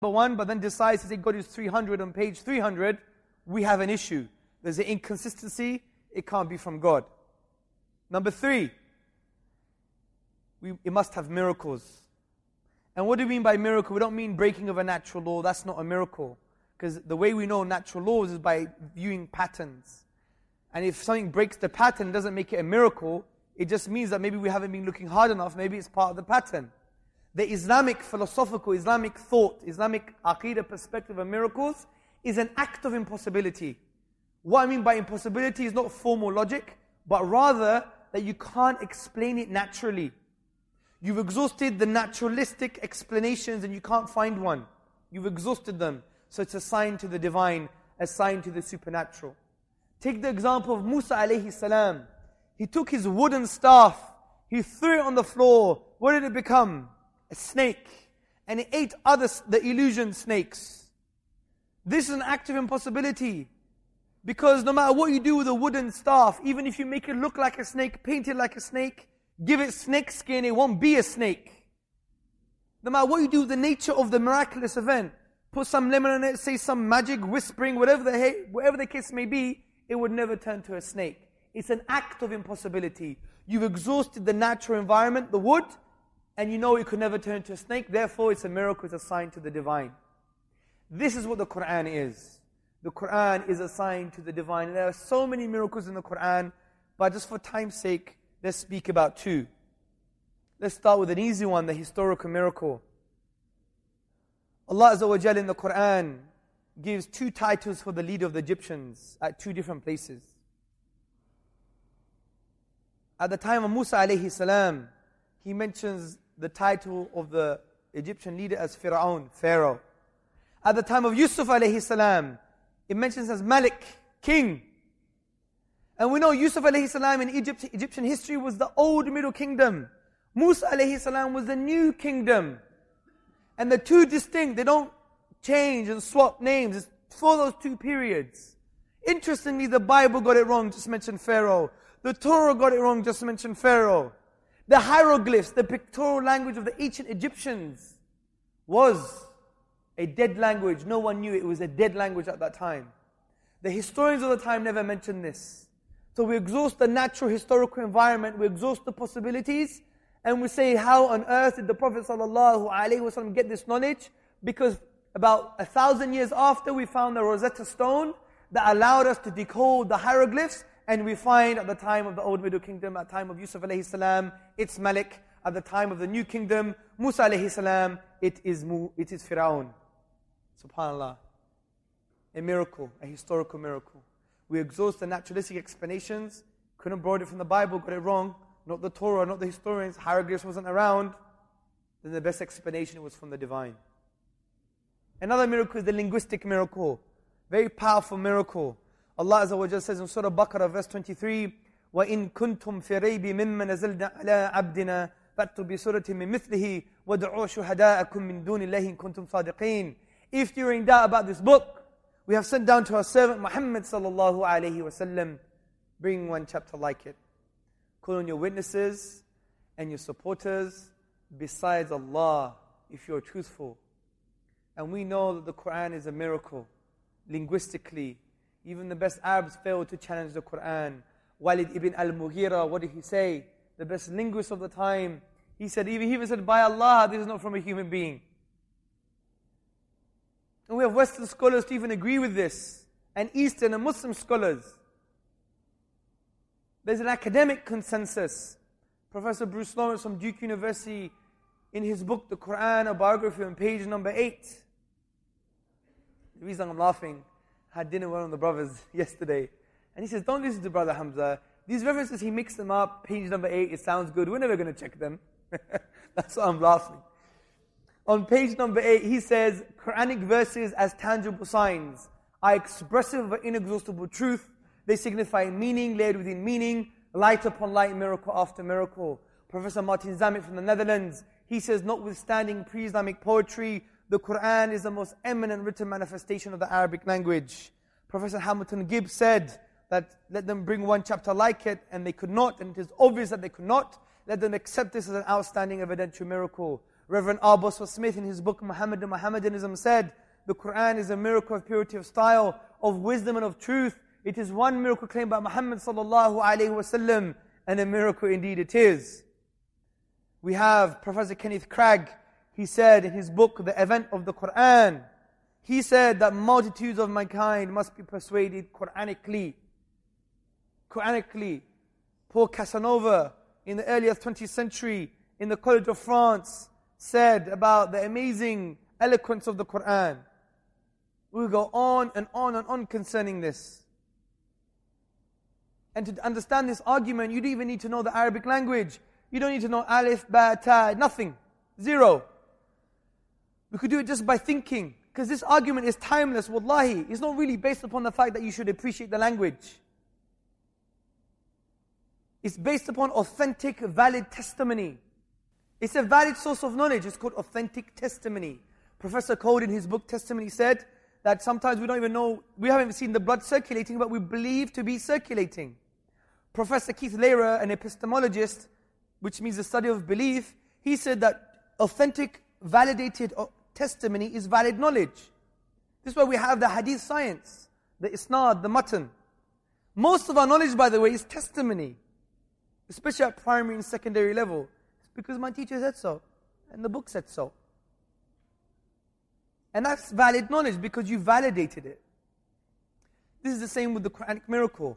one, but then decides to say God is 300 on page 300, we have an issue. There's an inconsistency, it can't be from God. Number three, we, it must have miracles. And what do we mean by miracle? We don't mean breaking of a natural law, that's not a miracle. Because the way we know natural laws is by viewing patterns. And if something breaks the pattern, doesn't make it a miracle, it just means that maybe we haven't been looking hard enough, maybe it's part of the pattern. The Islamic philosophical, Islamic thought, Islamic aqidah perspective of miracles is an act of impossibility. What I mean by impossibility is not formal logic, but rather that you can't explain it naturally. You've exhausted the naturalistic explanations and you can't find one. You've exhausted them. So it's a sign to the divine, a sign to the supernatural. Take the example of Musa alayhi salam. He took his wooden staff, he threw it on the floor. What did it become? A snake. And it ate other, the illusion snakes. This is an act of impossibility. Because no matter what you do with a wooden staff, even if you make it look like a snake, paint it like a snake, give it snake skin, it won't be a snake. No matter what you do the nature of the miraculous event, put some lemon on it, say some magic, whispering, whatever the, whatever the case may be, it would never turn to a snake. It's an act of impossibility. You've exhausted the natural environment, the wood, and you know it could never turn to a snake. Therefore, it's a miracle, it's a sign to the divine. This is what the Quran is. The Quran is a sign to the divine. There are so many miracles in the Quran, but just for time's sake, let's speak about two. Let's start with an easy one, the historical miracle. Allah Azza in the Quran gives two titles for the leader of the Egyptians at two different places. At the time of Musa alayhi salam, he mentions the title of the Egyptian leader as Fir'aun, Pharaoh. At the time of Yusuf alayhi salam, it mentions as Malik, king. And we know Yusuf alayhi salam in Egypt, Egyptian history was the old middle kingdom. Musa alayhi salam was the new kingdom. And the two distinct, they don't change and swap names. It's for those two periods. Interestingly, the Bible got it wrong, just mentioned Pharaoh. The Torah got it wrong, just mentioned Pharaoh. The hieroglyphs, the pictorial language of the ancient Egyptians was a dead language. No one knew it was a dead language at that time. The historians of the time never mentioned this. So we exhaust the natural historical environment, we exhaust the possibilities, and we say, how on earth did the Prophet ﷺ get this knowledge? Because about a thousand years after, we found the Rosetta Stone that allowed us to decode the hieroglyphs, and we find at the time of the Old Middle Kingdom, at the time of Yusuf alayhi salam, it's Malik. At the time of the New Kingdom, Musa alayhi salam, it is, Mu, it is Firaun. SubhanAllah. A miracle, a historical miracle. We exhaust the naturalistic explanations, couldn't borrow it from the Bible, got it wrong not the Torah, not the historians, hieroglyphs wasn't around, then the best explanation was from the divine. Another miracle is the linguistic miracle. Very powerful miracle. Allah Azza wa Jalla says in Surah Baqarah, verse 23, وَإِن كُنْتُمْ فِي رَيْبٍ مِمَّا نَزَلْنَا عَلَىٰ عَبْدِنَا فَأْتُوا بِسُورَةٍ مِّن مِثْلِهِ وَادْعُوا شُهَدَاءَكُم مِّن دُونِ اللَّهِ إِن كُنْتُمْ صَادِقِينَ If you're in doubt about this book, we have sent down to our servant Muhammad sallallahu alayhi wasallam, bring one chapter like it. Call on your witnesses and your supporters besides Allah if you're truthful. And we know that the Quran is a miracle. Linguistically, even the best Arabs failed to challenge the Quran. Walid ibn al-Mughira, what did he say? The best linguist of the time. He said, even he even said, by Allah, this is not from a human being. And we have Western scholars to even agree with this, and Eastern and Muslim scholars. There's an academic consensus. Professor Bruce Lawrence from Duke University, in his book, The Quran, a biography, on page number eight. The reason I'm laughing, had dinner with one of the brothers yesterday, and he says, Don't listen to Brother Hamza. These references, he mixed them up, page number eight, it sounds good. We're never going to check them. That's why I'm laughing. On page number eight, he says, Quranic verses as tangible signs are expressive of inexhaustible truth they signify meaning layered within meaning, light upon light, miracle after miracle. Professor Martin Zammit from the Netherlands, he says, notwithstanding pre-Islamic poetry, the Quran is the most eminent written manifestation of the Arabic language. Professor Hamilton Gibbs said that let them bring one chapter like it, and they could not, and it is obvious that they could not. Let them accept this as an outstanding evidential miracle. Reverend. Bosworth Smith in his book Muhammad and Muhammadanism said, the Quran is a miracle of purity of style, of wisdom and of truth. It is one miracle claimed by Muhammad sallallahu alayhi wasallam, and a miracle indeed it is. We have Professor Kenneth Cragg, he said in his book, The Event of the Quran, he said that multitudes of mankind must be persuaded Quranically. Quranically. Paul Casanova, in the earliest 20th century, in the College of France, said about the amazing eloquence of the Quran. We'll go on and on and on concerning this. And to understand this argument, you don't even need to know the Arabic language. You don't need to know alif, ba, ta, nothing. Zero. We could do it just by thinking. Because this argument is timeless, wallahi. It's not really based upon the fact that you should appreciate the language. It's based upon authentic, valid testimony. It's a valid source of knowledge. It's called authentic testimony. Professor Coad in his book Testimony said that sometimes we don't even know, we haven't seen the blood circulating, but we believe to be circulating. Professor Keith Lehrer, an epistemologist, which means the study of belief, he said that authentic, validated testimony is valid knowledge. This is why we have the hadith science, the isnad, the matan. Most of our knowledge, by the way, is testimony, especially at primary and secondary level. It's because my teacher said so, and the book said so. And that's valid knowledge because you validated it. This is the same with the Quranic miracle.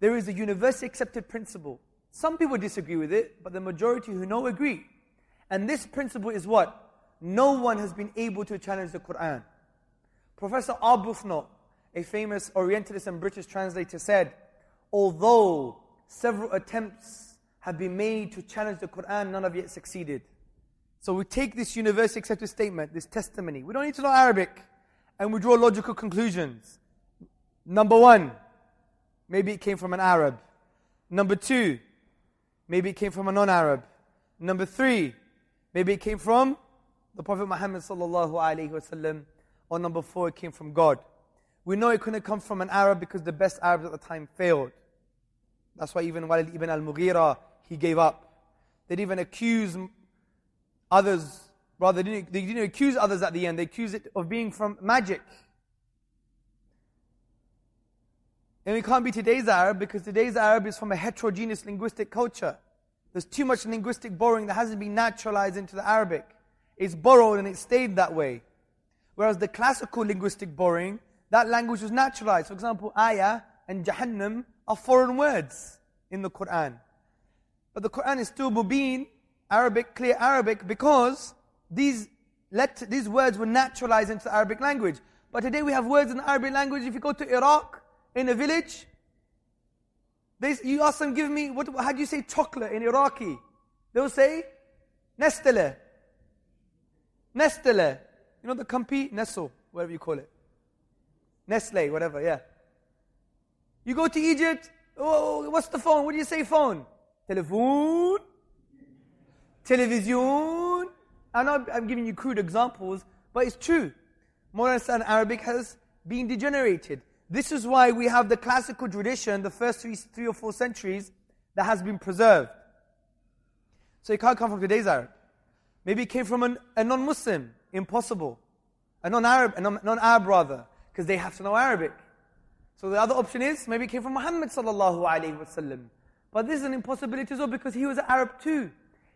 There is a universally accepted principle. Some people disagree with it, but the majority who know agree. And this principle is what? No one has been able to challenge the Quran. Professor Arbuthnot, a famous Orientalist and British translator, said, although several attempts have been made to challenge the Quran, none have yet succeeded. So we take this universally accepted statement, this testimony. We don't need to know Arabic, and we draw logical conclusions. Number one, maybe it came from an Arab. Number two, maybe it came from a non-Arab. Number three, maybe it came from the Prophet Muhammad sallallahu alaihi wasallam, or number four, it came from God. We know it couldn't come from an Arab because the best Arabs at the time failed. That's why even Walid ibn al-Mughira, he gave up. They didn't even accuse others, rather they didn't, they didn't accuse others at the end, they accused it of being from magic. And we can't be today's Arab because today's Arab is from a heterogeneous linguistic culture. There's too much linguistic borrowing that hasn't been naturalized into the Arabic. It's borrowed and it stayed that way. Whereas the classical linguistic borrowing, that language was naturalized. For example, ayah and jahannam are foreign words in the Quran. But the Quran is still mubin, Arabic, clear Arabic, because these, let, these words were naturalized into the Arabic language. But today we have words in the Arabic language. If you go to Iraq, in a village, they, you ask them, give me, what, how do you say chocolate in Iraqi? They'll say, Nestele. Nestele. You know the compy? Nesso, whatever you call it. Nestle, whatever, yeah. You go to Egypt, oh, oh, what's the phone? What do you say phone? Telephone. Television. I know I'm giving you crude examples, but it's true. Modern and Arabic has been degenerated. This is why we have the classical tradition, the first three, three or four centuries, that has been preserved. So it can't come from today's Arab. Maybe it came from an, a non-Muslim. Impossible. A non-Arab, a non-Arab rather, because they have to know Arabic. So the other option is maybe it came from Muhammad sallallahu alaihi wasallam. But this is an impossibility as well because he was an Arab too.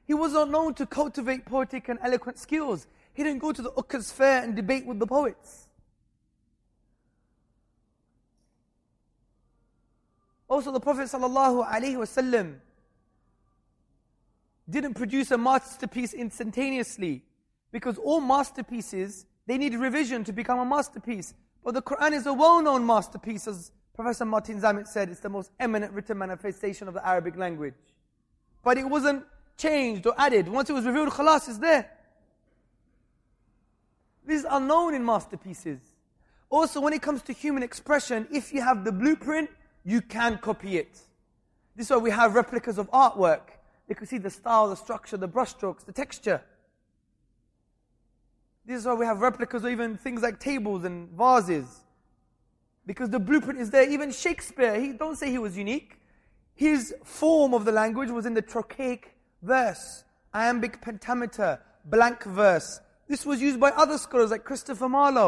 He was not known to cultivate poetic and eloquent skills. He didn't go to the Uqas fair and debate with the poets. Also the Prophet sallallahu alaihi wasallam didn't produce a masterpiece instantaneously. Because all masterpieces, they need revision to become a masterpiece. But the Quran is a well-known masterpiece, as Professor Martin Zammit said, it's the most eminent written manifestation of the Arabic language. But it wasn't changed or added. Once it was revealed, khalas is there. These are known in masterpieces. Also, when it comes to human expression, if you have the blueprint, you can copy it. This is why we have replicas of artwork. You can see the style, the structure, the brushstrokes, the texture. This is why we have replicas or even things like tables and vases. Because the blueprint is there. Even Shakespeare, he don't say he was unique. His form of the language was in the trochaic verse, iambic pentameter, blank verse. This was used by other scholars like Christopher Marlowe.